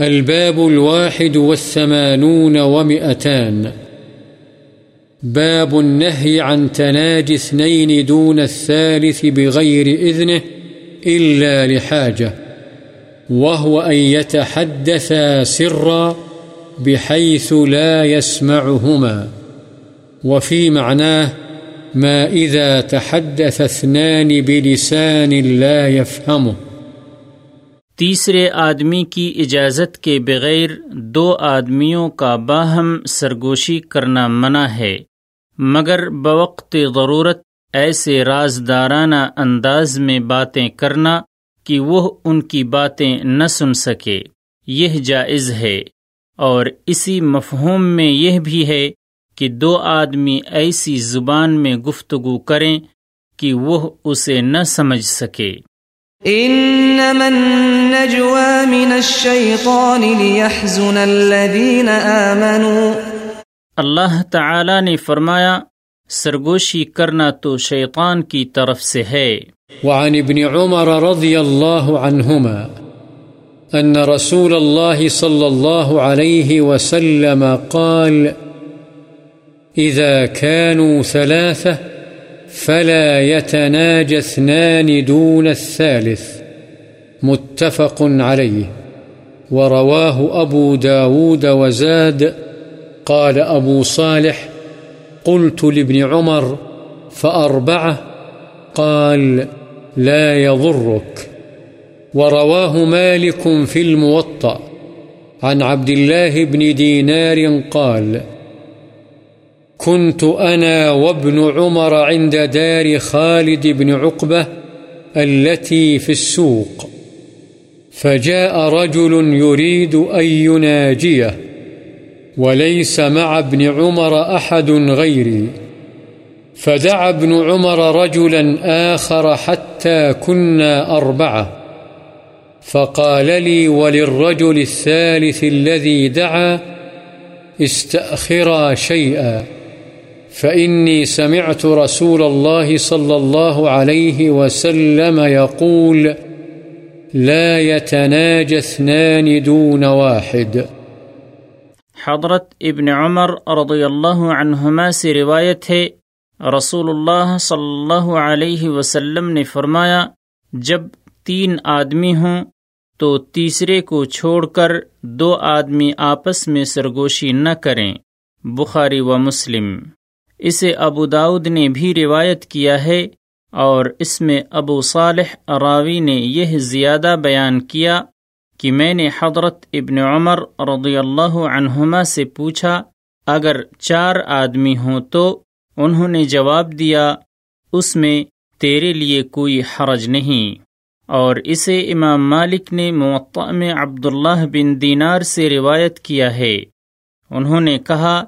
الباب الواحد والثمانون ومئتان. باب النهي عن تناجي اثنين دون الثالث بغير إذنه إلا لحاجة، وهو أن يتحدثا سرا بحيث لا يسمعهما، وفي معناه ما إذا تحدث اثنان بلسان لا يفهمه. تیسرے آدمی کی اجازت کے بغیر دو آدمیوں کا باہم سرگوشی کرنا منع ہے، مگر بوقت ضرورت ایسے رازدارانہ انداز میں باتیں کرنا کہ وہ ان کی باتیں نہ سن سکے۔ یہ جائز ہے۔ اور اسی مفہوم میں یہ بھی ہے کہ دو آدمی ایسی زبان میں گفتگو کریں کہ وہ اسے نہ سمجھ سکے۔ انما النجوى من الشيطان ليحزن الذين آمنوا. اللہ تعالی نے فرمایا سرگوشی کرنا تو شیطان کی طرف سے ہے۔ وعن ابن عمر رضي الله عنهما أن رسول الله صلى الله عليه وسلم قال إذا كانوا ثلاثة فلا يتناجى اثنان دون الثالث، متفق عليه. ورواه أبو داود وزاد، قال أبو صالح قلت لابن عمر فأربعة، قال لا يضرك. ورواه مالك في الموطأ. عن عبد الله بن دينار قال كنت أنا وابن عمر عند دار خالد بن عقبة التي في السوق. فجاء رجل يريد أن يناجيه، وليس مع ابن عمر أحد غيري. فدعا ابن عمر رجلا آخر حتى كنا أربعة. فقال لي وللرجل الثالث الذي دعا استأخرا شيئا. فإني سمعت رسول الله صلى الله عليه وسلم يقول، لا يتناجى اثنان دون واحد. حضرت ابن عمر رضی اللہ عنہما سے روایت ہے، رسول اللہ صلی اللہ علیہ وسلم نے فرمایا، جب تین آدمی ہوں تو تیسرے کو چھوڑ کر دو آدمی آپس میں سرگوشی نہ کریں، بخاری و مسلم۔ اسے ابو داود نے بھی روایت کیا ہے اور اس میں ابو صالح راوی نے یہ زیادہ بیان کیا کہ میں نے حضرت ابن عمر رضی اللہ عنہما سے پوچھا، اگر چار آدمی ہوں تو؟ انہوں نے جواب دیا، اس میں تیرے لیے کوئی حرج نہیں۔ اور اسے امام مالک نے معطع میں عبداللہ بن دینار سے روایت کیا ہے۔ انہوں نے کہا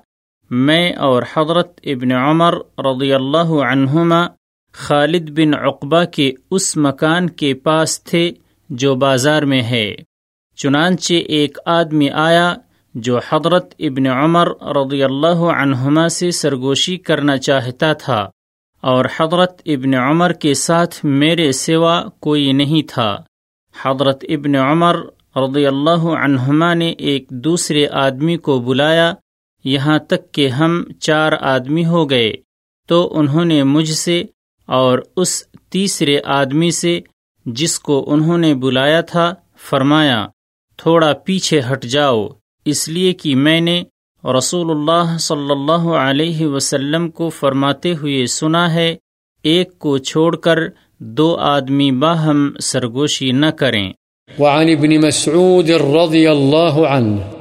میں اور حضرت ابن عمر رضی اللہ عنہما خالد بن عقبہ کے اس مکان کے پاس تھے جو بازار میں ہے۔ چنانچہ ایک آدمی آیا جو حضرت ابن عمر رضی اللہ عنہما سے سرگوشی کرنا چاہتا تھا اور حضرت ابن عمر کے ساتھ میرے سوا کوئی نہیں تھا۔ حضرت ابن عمر رضی اللہ عنہما نے ایک دوسرے آدمی کو بلایا یہاں تک کہ ہم چار آدمی ہو گئے تو انہوں نے مجھ سے اور اس تیسرے آدمی سے جس کو انہوں نے بلایا تھا فرمایا، تھوڑا پیچھے ہٹ جاؤ، اس لیے کہ میں نے رسول اللہ صلی اللہ علیہ وسلم کو فرماتے ہوئے سنا ہے، ایک کو چھوڑ کر دو آدمی باہم سرگوشی نہ کریں۔ وعن ابن مسعود رضی اللہ عنہ۔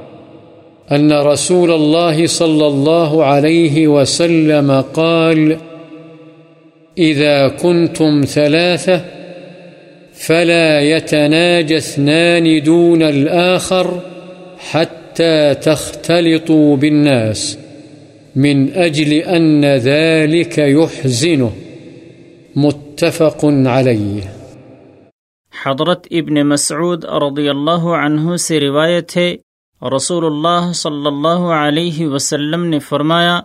أن رسول الله صلى الله عليه وسلم قال، إذا كنتم ثلاثة فلا يتناجى اثنان دون الآخر حتى تختلطوا بالناس، من أجل أن ذلك يحزنه. متفق عليه. حضرت ابن مسعود رضی اللہ عنہ سے روایت ہے رسول اللہ صلی اللہ علیہ وسلم نے فرمایا،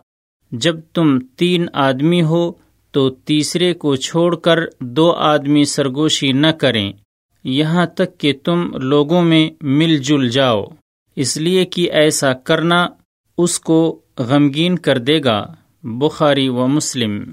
جب تم تین آدمی ہو تو تیسرے کو چھوڑ کر دو آدمی سرگوشی نہ کریں۔ یہاں تک کہ تم لوگوں میں مل جل جاؤ۔ اس لیے کہ ایسا کرنا اس کو غمگین کر دے گا۔ بخاری و مسلم۔